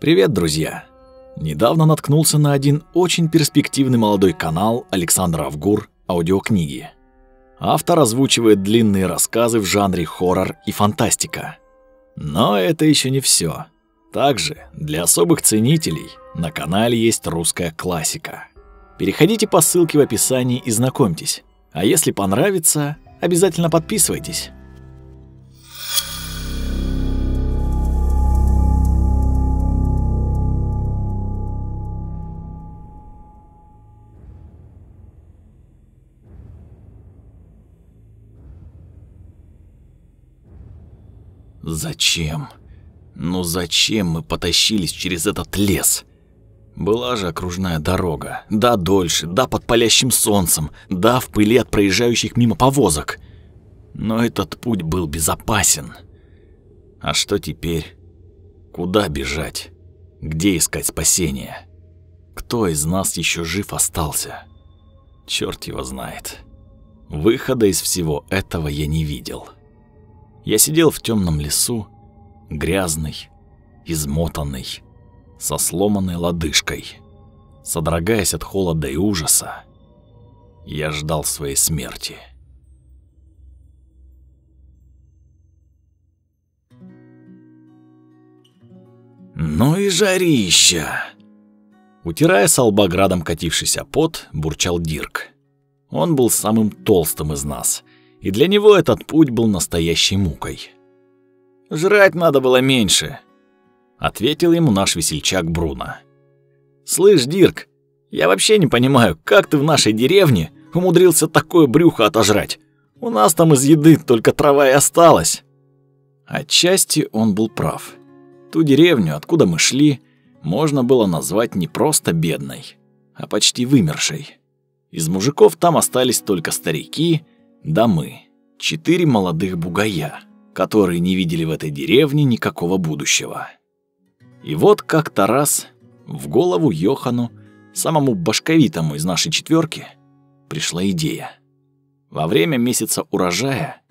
Привет, друзья! Недавно наткнулся на один очень перспективный молодой канал Александр Авгур «Аудиокниги». Автор озвучивает длинные рассказы в жанре хоррор и фантастика. Но это еще не все. Также для особых ценителей на канале есть русская классика. Переходите по ссылке в описании и знакомьтесь. А если понравится, обязательно подписывайтесь. Зачем? Ну зачем мы потащились через этот лес? Была же окружная дорога. Да дольше, да под палящим солнцем, да в пыли от проезжающих мимо повозок. Но этот путь был безопасен. А что теперь? Куда бежать? Где искать спасения? Кто из нас еще жив остался? Черт его знает. Выхода из всего этого я не видел. Я сидел в темном лесу, грязный, измотанный, со сломанной лодыжкой. Содрогаясь от холода и ужаса, я ждал своей смерти. «Ну и жарища!» Утирая с лба катившийся пот, бурчал Дирк. Он был самым толстым из нас, и для него этот путь был настоящей мукой. «Жрать надо было меньше», — ответил ему наш весельчак Бруно. «Слышь, Дирк, я вообще не понимаю, как ты в нашей деревне умудрился такое брюхо отожрать? У нас там из еды только трава и осталась». Отчасти он был прав. Ту деревню, откуда мы шли, можно было назвать не просто бедной, а почти вымершей. Из мужиков там остались только старики — да мы, четыре молодых бугая, которые не видели в этой деревне никакого будущего. И вот как-то раз в голову Йохану, самому башковитому из нашей четверки, пришла идея. Во время месяца урожая,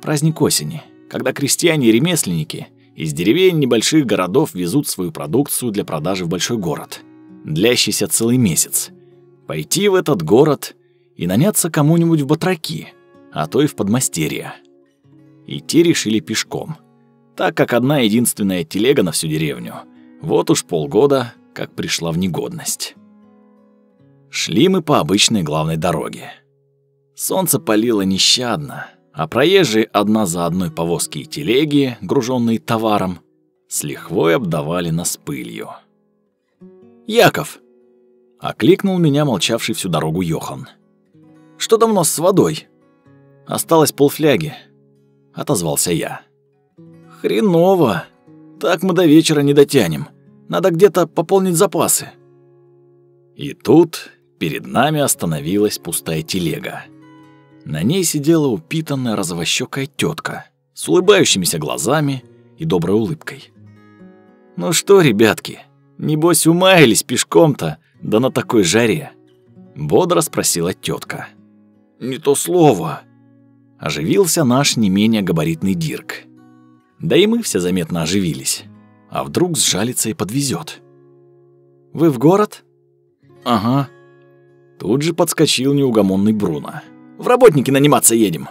праздник осени, когда крестьяне и ремесленники из деревень небольших городов везут свою продукцию для продажи в большой город, длящийся целый месяц, пойти в этот город и наняться кому-нибудь в батраки – а то и в подмастерье. Идти решили пешком, так как одна единственная телега на всю деревню. Вот уж полгода, как пришла в негодность. Шли мы по обычной главной дороге. Солнце палило нещадно, а проезжие одна за одной повозки и телеги, груженные товаром, с лихвой обдавали нас пылью. «Яков!» — окликнул меня молчавший всю дорогу Йохан. «Что там у нас с водой?» Осталось полфляги, отозвался я. Хреново. Так мы до вечера не дотянем. Надо где-то пополнить запасы. И тут перед нами остановилась пустая телега. На ней сидела упитанная розовощёкая тетка с улыбающимися глазами и доброй улыбкой. «Ну что, ребятки, небось умаялись пешком-то, да на такой жаре?» Бодро спросила тетка. «Не то слово», оживился наш не менее габаритный Дирк. Да и мы все заметно оживились. А вдруг сжалится и подвезет. «Вы в город?» «Ага». Тут же подскочил неугомонный Бруно. «В работники наниматься едем».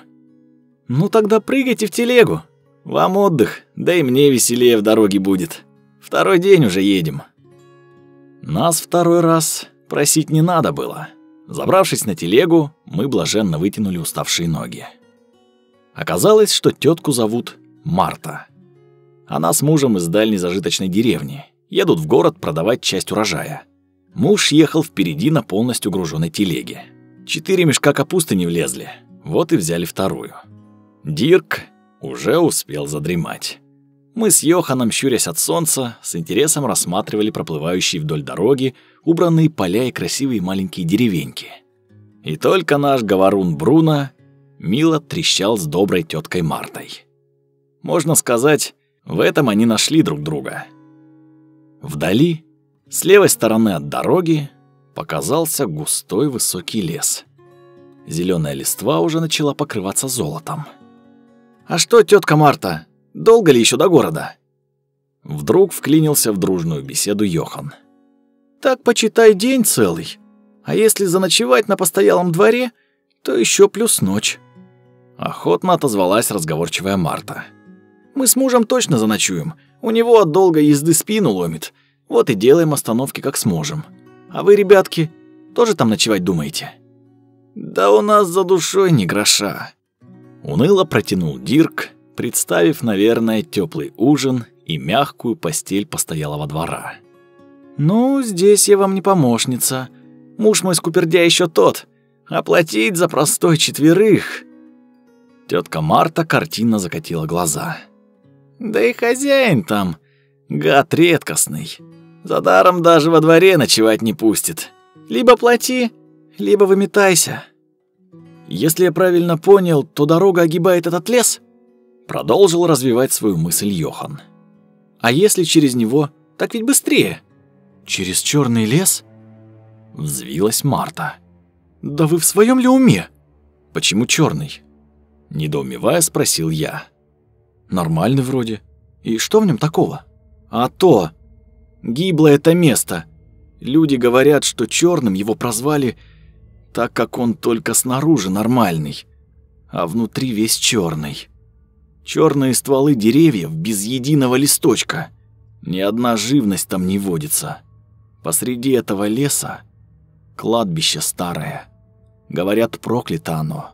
«Ну тогда прыгайте в телегу. Вам отдых, да и мне веселее в дороге будет. Второй день уже едем». Нас второй раз просить не надо было. Забравшись на телегу, мы блаженно вытянули уставшие ноги. Оказалось, что тетку зовут Марта. Она с мужем из дальней зажиточной деревни. Едут в город продавать часть урожая. Муж ехал впереди на полностью груженной телеге. Четыре мешка капусты не влезли, вот и взяли вторую. Дирк уже успел задремать. Мы с Йоханом, щурясь от солнца, с интересом рассматривали проплывающие вдоль дороги убранные поля и красивые маленькие деревеньки. И только наш говорун Бруно мило трещал с доброй теткой Мартой. Можно сказать, в этом они нашли друг друга. Вдали, с левой стороны от дороги, показался густой высокий лес. Зеленая листва уже начала покрываться золотом. «А что, тетка Марта, долго ли еще до города?» Вдруг вклинился в дружную беседу Йохан. «Так почитай день целый. А если заночевать на постоялом дворе, то еще плюс ночь». Охотно отозвалась разговорчивая Марта. «Мы с мужем точно заночуем. У него от долгой езды спину ломит. Вот и делаем остановки как сможем. А вы, ребятки, тоже там ночевать думаете?» «Да у нас за душой ни гроша». Уныло протянул Дирк, представив, наверное, теплый ужин и мягкую постель постоялого двора. «Ну, здесь я вам не помощница. Муж мой скупердя еще тот. Оплатить за простой четверых». Тетка Марта картинно закатила глаза. «Да и хозяин там, гад редкостный. За даром даже во дворе ночевать не пустит. Либо плати, либо выметайся». «Если я правильно понял, то дорога огибает этот лес?» Продолжил развивать свою мысль Йохан. А если через него, так ведь быстрее. Через черный лес? Взвилась Марта. Да вы в своем ли уме? Почему черный? Недоумевая, спросил я. Нормальный вроде. И что в нем такого? А то, гибло это место. Люди говорят, что черным его прозвали, так как он только снаружи нормальный, а внутри весь черный. Черные стволы деревьев без единого листочка. Ни одна живность там не водится. Посреди этого леса кладбище старое. Говорят, проклято оно.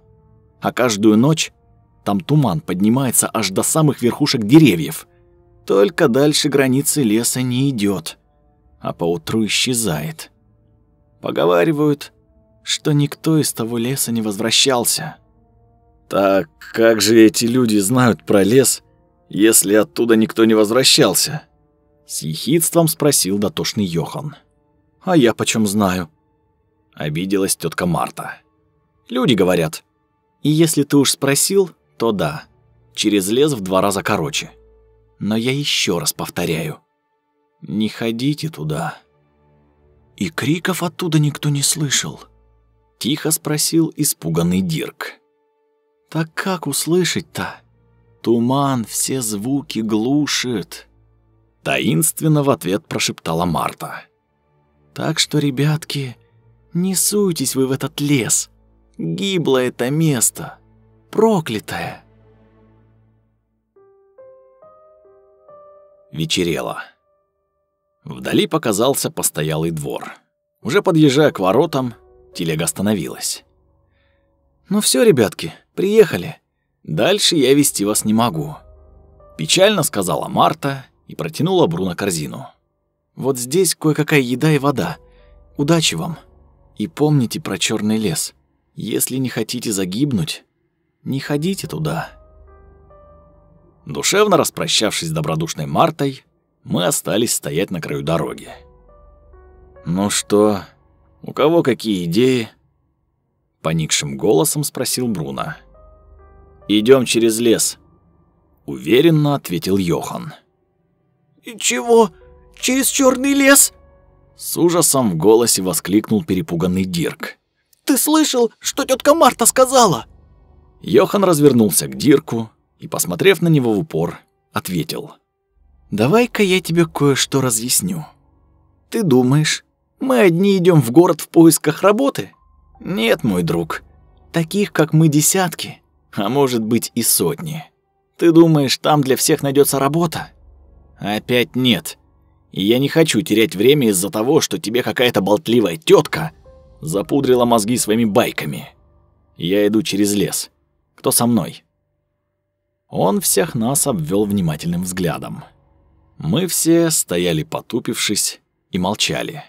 А каждую ночь там туман поднимается аж до самых верхушек деревьев. Только дальше границы леса не идет, а поутру исчезает. Поговаривают, что никто из того леса не возвращался. Так как же эти люди знают про лес, если оттуда никто не возвращался? С ехидством спросил дотошный Йохан. А я почем знаю? Обиделась тетка Марта. Люди говорят. И если ты уж спросил, то да. Через лес в два раза короче. Но я еще раз повторяю. Не ходите туда. И криков оттуда никто не слышал. Тихо спросил испуганный Дирк. Так как услышать-то? Туман все звуки глушит. Таинственно в ответ прошептала Марта. Так что, ребятки, не суйтесь вы в этот лес. Гибло это место. Проклятое. Вечерело. Вдали показался постоялый двор. Уже подъезжая к воротам, телега остановилась. «Ну все, ребятки, приехали. Дальше я вести вас не могу». Печально сказала Марта и протянула Бруно корзину. «Вот здесь кое-какая еда и вода. Удачи вам. И помните про черный лес. Если не хотите загибнуть, не ходите туда». Душевно распрощавшись с добродушной Мартой, мы остались стоять на краю дороги. «Ну что, у кого какие идеи?» Поникшим голосом спросил Бруно. Идем через лес», — уверенно ответил Йохан. «И чего? Через черный лес?» С ужасом в голосе воскликнул перепуганный Дирк. «Ты слышал, что тетка Марта сказала?» Йохан развернулся к Дирку и, посмотрев на него в упор, ответил. «Давай-ка я тебе кое-что разъясню. Ты думаешь, мы одни идем в город в поисках работы? Нет, мой друг, таких, как мы, десятки, а может быть и сотни. Ты думаешь, там для всех найдется работа? Опять нет. И я не хочу терять время из-за того, что тебе какая-то болтливая тетка запудрила мозги своими байками. Я иду через лес. Кто со мной? Он всех нас обвел внимательным взглядом. Мы все стояли потупившись и молчали.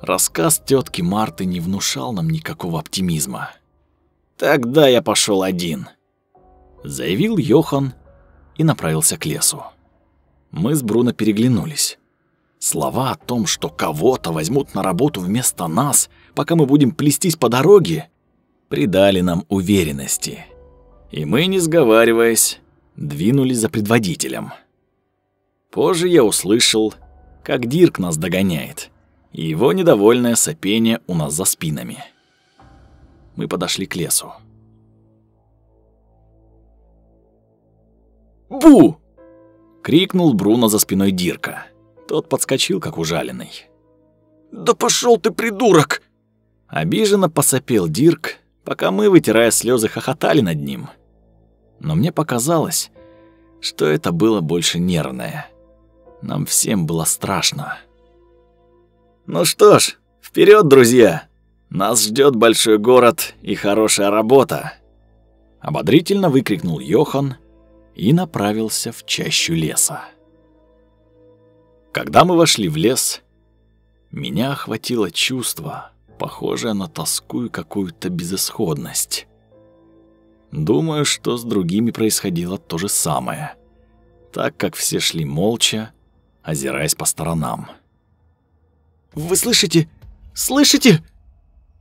Рассказ тетки Марты не внушал нам никакого оптимизма. «Тогда я пошел один», — заявил Йохан и направился к лесу. Мы с Бруно переглянулись. Слова о том, что кого-то возьмут на работу вместо нас, пока мы будем плестись по дороге, придали нам уверенности. И мы, не сговариваясь, двинулись за предводителем. Позже я услышал, как Дирк нас догоняет и его недовольное сопение у нас за спинами. Мы подошли к лесу. «Бу!» крикнул Бруно за спиной Дирка. Тот подскочил, как ужаленный. «Да пошел ты, придурок!» Обиженно посопел Дирк, пока мы, вытирая слезы, хохотали над ним. Но мне показалось, что это было больше нервное. Нам всем было страшно. «Ну что ж, вперед, друзья! Нас ждет большой город и хорошая работа!» Ободрительно выкрикнул Йохан и направился в чащу леса. Когда мы вошли в лес, меня охватило чувство, похожее на тоску и какую-то безысходность. Думаю, что с другими происходило то же самое, так как все шли молча, озираясь по сторонам. «Вы слышите? Слышите?»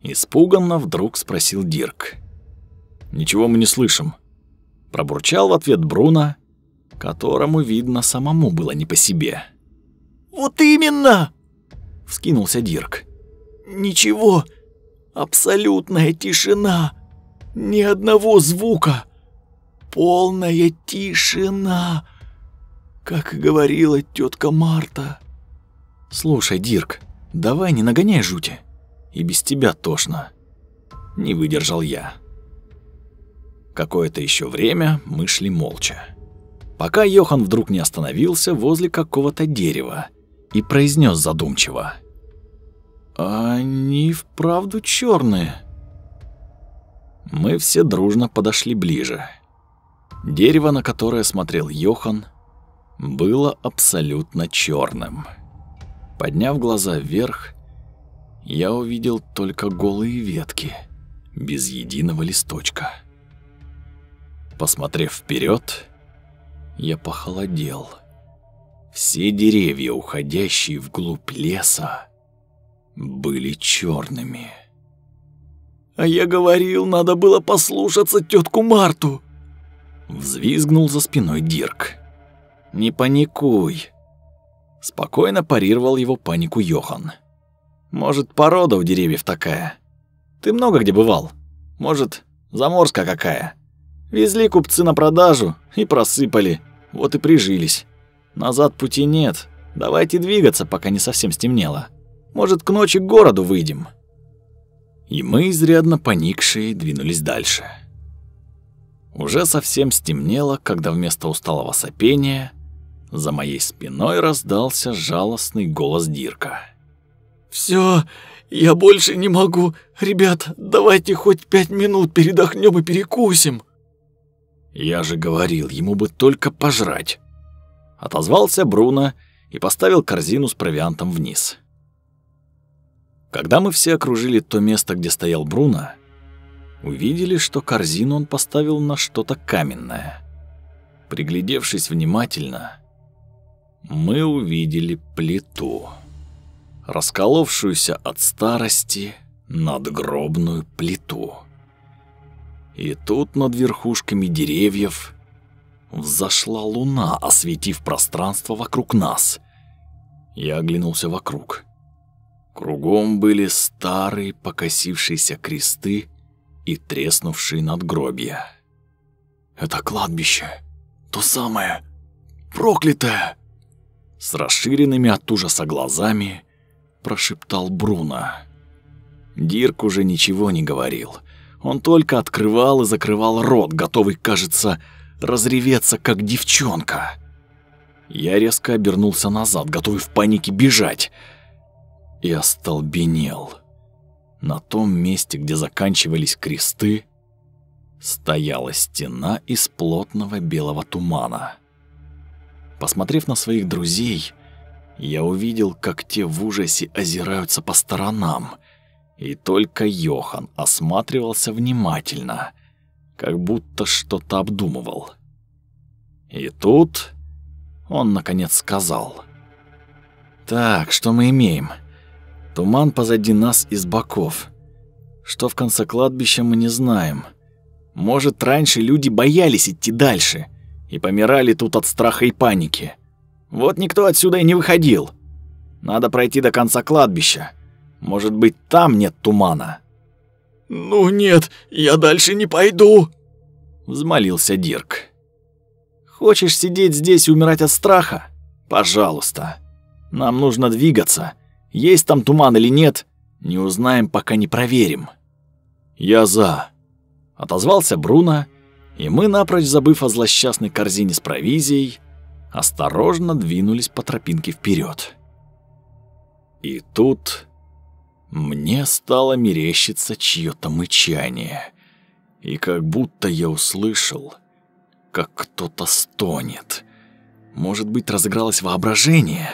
Испуганно вдруг спросил Дирк. «Ничего мы не слышим», — пробурчал в ответ Бруно, которому, видно, самому было не по себе. «Вот именно!» — вскинулся Дирк. «Ничего, абсолютная тишина, ни одного звука, полная тишина, как говорила тетка Марта». «Слушай, Дирк, давай не нагоняй жути, и без тебя тошно». Не выдержал я. Какое-то еще время мы шли молча. Пока Йохан вдруг не остановился возле какого-то дерева и произнес задумчиво. «Они вправду черные. Мы все дружно подошли ближе. Дерево, на которое смотрел Йохан, было абсолютно черным. Подняв глаза вверх, я увидел только голые ветки, без единого листочка. Посмотрев вперед, я похолодел. Все деревья, уходящие вглубь леса, были черными. «А я говорил, надо было послушаться тетку Марту!» Взвизгнул за спиной Дирк. «Не паникуй!» Спокойно парировал его панику Йохан. «Может, порода у деревьев такая? Ты много где бывал? Может, заморская какая?» Везли купцы на продажу и просыпали, вот и прижились. Назад пути нет, давайте двигаться, пока не совсем стемнело. Может, к ночи к городу выйдем». И мы, изрядно поникшие, двинулись дальше. Уже совсем стемнело, когда вместо усталого сопения за моей спиной раздался жалостный голос Дирка. «Всё, я больше не могу. Ребят, давайте хоть пять минут передохнем и перекусим». «Я же говорил, ему бы только пожрать!» Отозвался Бруно и поставил корзину с провиантом вниз. Когда мы все окружили то место, где стоял Бруно, увидели, что корзину он поставил на что-то каменное. Приглядевшись внимательно, мы увидели плиту, расколовшуюся от старости надгробную плиту. И тут над верхушками деревьев взошла луна, осветив пространство вокруг нас. Я оглянулся вокруг. Кругом были старые покосившиеся кресты и треснувшие надгробья. «Это кладбище, то самое, проклятое!» С расширенными от ужаса глазами прошептал Бруно. Дирк уже ничего не говорил — он только открывал и закрывал рот, готовый, кажется, разреветься, как девчонка. Я резко обернулся назад, готовый в панике бежать. И остолбенел. На том месте, где заканчивались кресты, стояла стена из плотного белого тумана. Посмотрев на своих друзей, я увидел, как те в ужасе озираются по сторонам — и только Йохан осматривался внимательно, как будто что-то обдумывал. И тут он наконец сказал: "Так, что мы имеем? Туман позади нас из боков. Что в конце кладбища мы не знаем. Может, раньше люди боялись идти дальше и помирали тут от страха и паники. Вот никто отсюда и не выходил. Надо пройти до конца кладбища. Может быть, там нет тумана?» «Ну нет, я дальше не пойду», — взмолился Дирк. Хочешь сидеть здесь и умирать от страха? Пожалуйста. Нам нужно двигаться. Есть там туман или нет, не узнаем, пока не проверим. Я за. Отозвался Бруно, и мы, напрочь забыв о злосчастной корзине с провизией, осторожно двинулись по тропинке вперед. И тут мне стало мерещиться чьё-то мычание, и как будто я услышал, как кто-то стонет. Может быть, разыгралось воображение?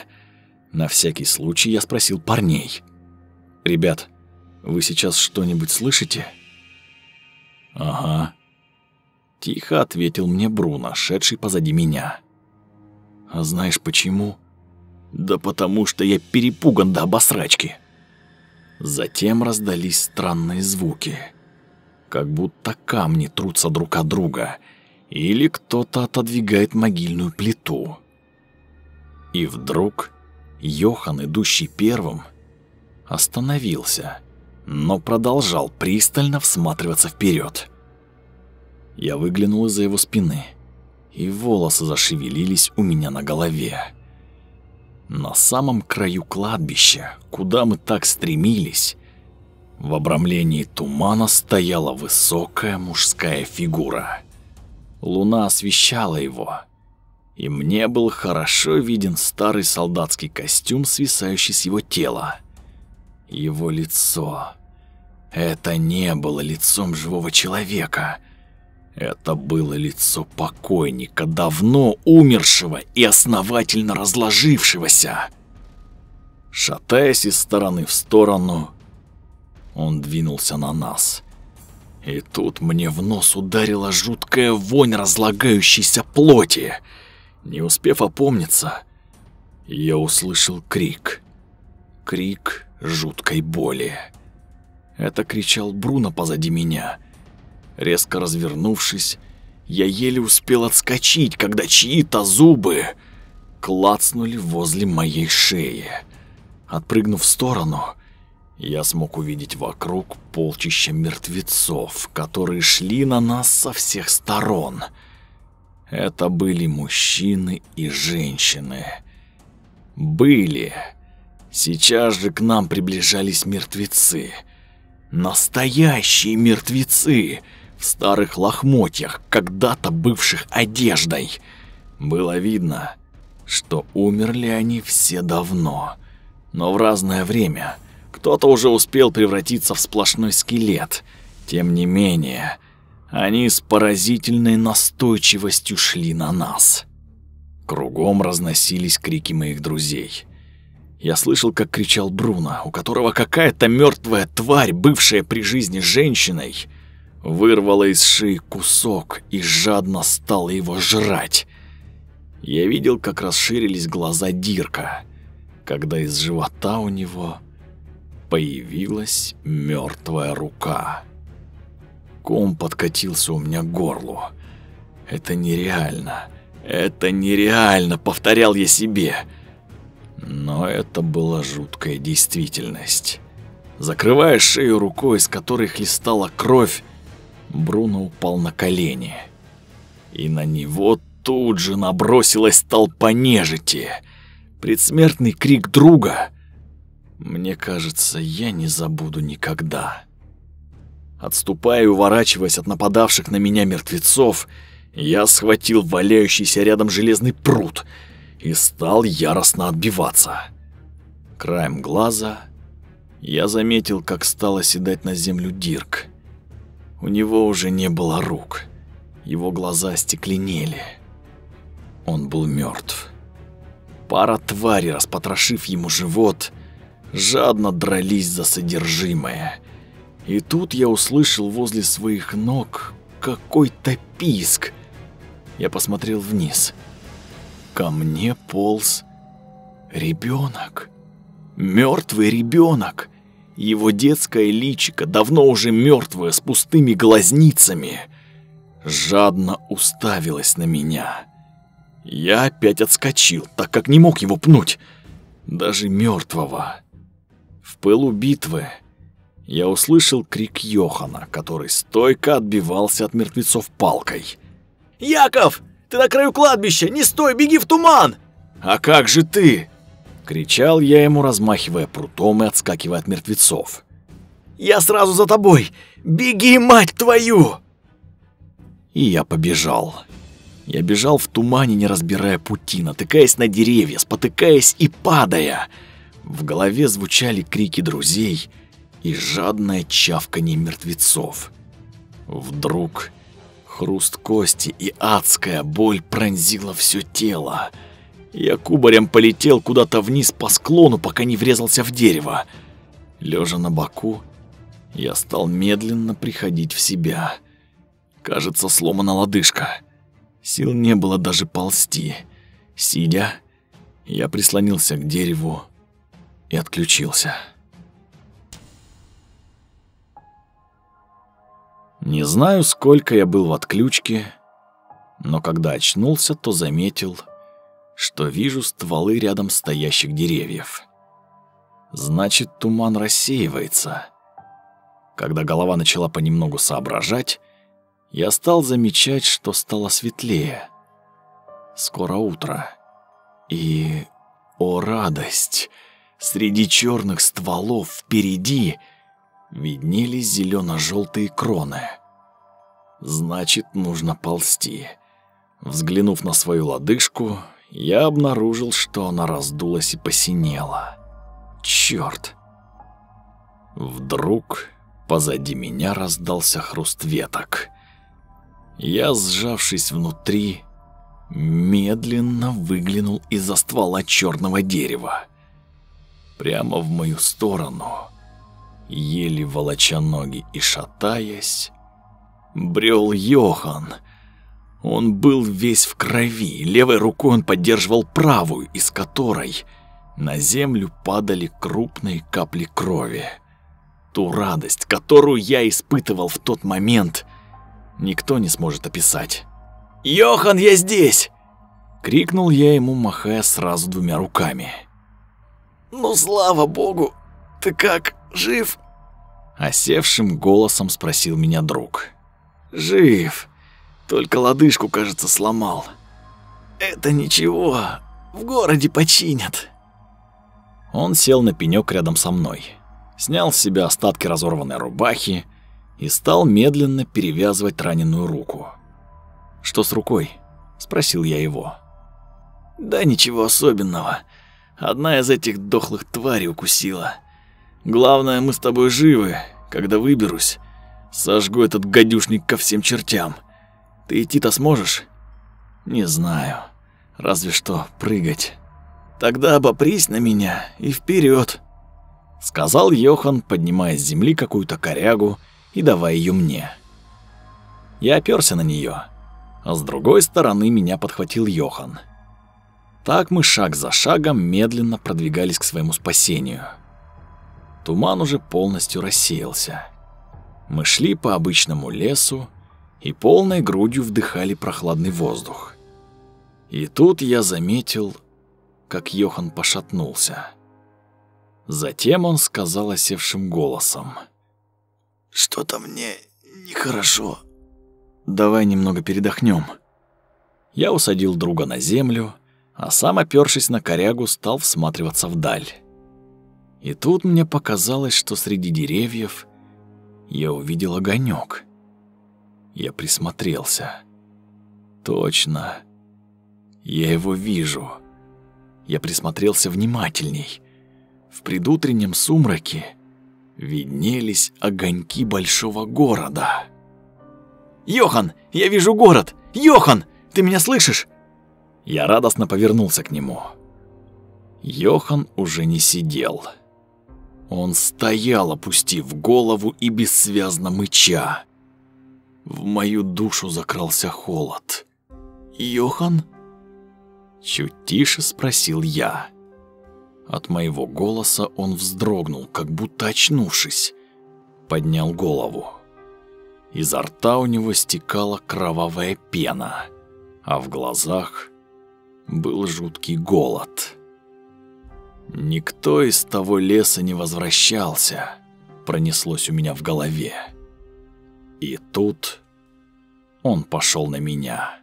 На всякий случай я спросил парней. «Ребят, вы сейчас что-нибудь слышите?» «Ага», — тихо ответил мне Бруно, шедший позади меня. «А знаешь почему?» «Да потому что я перепуган до обосрачки». Затем раздались странные звуки, как будто камни трутся друг от друга, или кто-то отодвигает могильную плиту. И вдруг Йохан, идущий первым, остановился, но продолжал пристально всматриваться вперед. Я выглянул из-за его спины, и волосы зашевелились у меня на голове. На самом краю кладбища, куда мы так стремились, в обрамлении тумана стояла высокая мужская фигура. Луна освещала его, и мне был хорошо виден старый солдатский костюм, свисающий с его тела. Его лицо. Это не было лицом живого человека. Это было лицо покойника, давно умершего и основательно разложившегося. Шатаясь из стороны в сторону, он двинулся на нас. И тут мне в нос ударила жуткая вонь разлагающейся плоти. Не успев опомниться, я услышал крик. Крик жуткой боли. Это кричал Бруно позади меня — Резко развернувшись, я еле успел отскочить, когда чьи-то зубы клацнули возле моей шеи. Отпрыгнув в сторону, я смог увидеть вокруг полчища мертвецов, которые шли на нас со всех сторон. Это были мужчины и женщины. Были. Сейчас же к нам приближались мертвецы. Настоящие мертвецы — в старых лохмотьях, когда-то бывших одеждой. Было видно, что умерли они все давно, но в разное время. Кто-то уже успел превратиться в сплошной скелет. Тем не менее, они с поразительной настойчивостью шли на нас. Кругом разносились крики моих друзей. Я слышал, как кричал Бруно, у которого какая-то мертвая тварь, бывшая при жизни женщиной, вырвала из шеи кусок и жадно стала его жрать. Я видел, как расширились глаза Дирка, когда из живота у него появилась мертвая рука. Ком подкатился у меня к горлу. Это нереально. Это нереально, повторял я себе. Но это была жуткая действительность. Закрывая шею рукой, с которой хлестала кровь, Бруно упал на колени. И на него тут же набросилась толпа нежити. Предсмертный крик друга. Мне кажется, я не забуду никогда. Отступая уворачиваясь от нападавших на меня мертвецов, я схватил валяющийся рядом железный пруд и стал яростно отбиваться. Краем глаза я заметил, как стал оседать на землю Дирк. У него уже не было рук. Его глаза стекленели. Он был мертв. Пара тварей, распотрошив ему живот, жадно дрались за содержимое. И тут я услышал возле своих ног какой-то писк. Я посмотрел вниз. Ко мне полз ребенок, мертвый ребенок. Его детское личико, давно уже мертвое, с пустыми глазницами, жадно уставилось на меня. Я опять отскочил, так как не мог его пнуть, даже мертвого. В пылу битвы я услышал крик Йохана, который стойко отбивался от мертвецов палкой. «Яков, Ты на краю кладбища! Не стой, беги в туман!» «А как же ты?» — кричал я ему, размахивая прутом и отскакивая от мертвецов. «Я сразу за тобой! Беги, мать твою!» И я побежал. Я бежал в тумане, не разбирая пути, натыкаясь на деревья, спотыкаясь и падая. В голове звучали крики друзей и жадное чавканье мертвецов. Вдруг хруст кости и адская боль пронзила все тело. Я кубарем полетел куда-то вниз по склону, пока не врезался в дерево. Лежа на боку, я стал медленно приходить в себя. Кажется, сломана лодыжка. Сил не было даже ползти. Сидя, я прислонился к дереву и отключился. Не знаю, сколько я был в отключке, но когда очнулся, то заметил, что вижу стволы рядом стоящих деревьев. Значит, туман рассеивается. Когда голова начала понемногу соображать, я стал замечать, что стало светлее. Скоро утро. И, о радость, среди черных стволов впереди виднелись зелено-желтые кроны. Значит, нужно ползти. Взглянув на свою лодыжку, я обнаружил, что она раздулась и посинела. Черт! Вдруг позади меня раздался хруст веток. Я, сжавшись внутри, медленно выглянул из-за ствола черного дерева. Прямо в мою сторону, еле волоча ноги и шатаясь, брел Йохан. Он был весь в крови, левой рукой он поддерживал правую, из которой на землю падали крупные капли крови. Ту радость, которую я испытывал в тот момент – никто не сможет описать. «Йохан, я здесь!» — крикнул я ему, махая сразу двумя руками. «Ну, слава богу! Ты как, жив?» Осевшим голосом спросил меня друг. «Жив. Только лодыжку, кажется, сломал. Это ничего, в городе починят». Он сел на пенёк рядом со мной, снял с себя остатки разорванной рубахи, и стал медленно перевязывать раненую руку. «Что с рукой?» – спросил я его. «Да ничего особенного. Одна из этих дохлых тварей укусила. Главное, мы с тобой живы. Когда выберусь, сожгу этот гадюшник ко всем чертям. Ты идти-то сможешь?» «Не знаю. Разве что прыгать». «Тогда обопрись на меня и вперед, сказал Йохан, поднимая с земли какую-то корягу и давая ее мне. Я оперся на нее, а с другой стороны меня подхватил Йохан. Так мы шаг за шагом медленно продвигались к своему спасению. Туман уже полностью рассеялся. Мы шли по обычному лесу и полной грудью вдыхали прохладный воздух. И тут я заметил, как Йохан пошатнулся. Затем он сказал осевшим голосом — что-то мне нехорошо. Давай немного передохнем. Я усадил друга на землю, а сам, опёршись на корягу, стал всматриваться вдаль. И тут мне показалось, что среди деревьев я увидел огонек. Я присмотрелся. Точно. Я его вижу. Я присмотрелся внимательней. В предутреннем сумраке виднелись огоньки большого города. «Йохан, я вижу город! Йохан, ты меня слышишь?» Я радостно повернулся к нему. Йохан уже не сидел. Он стоял, опустив голову и бессвязно мыча. В мою душу закрался холод. «Йохан?» Чуть тише спросил я. От моего голоса он вздрогнул, как будто очнувшись. Поднял голову. Изо рта у него стекала кровавая пена, а в глазах был жуткий голод. Никто из того леса не возвращался, пронеслось у меня в голове. И тут он пошел на меня.